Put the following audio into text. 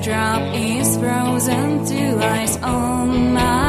drop is frozen to ice on my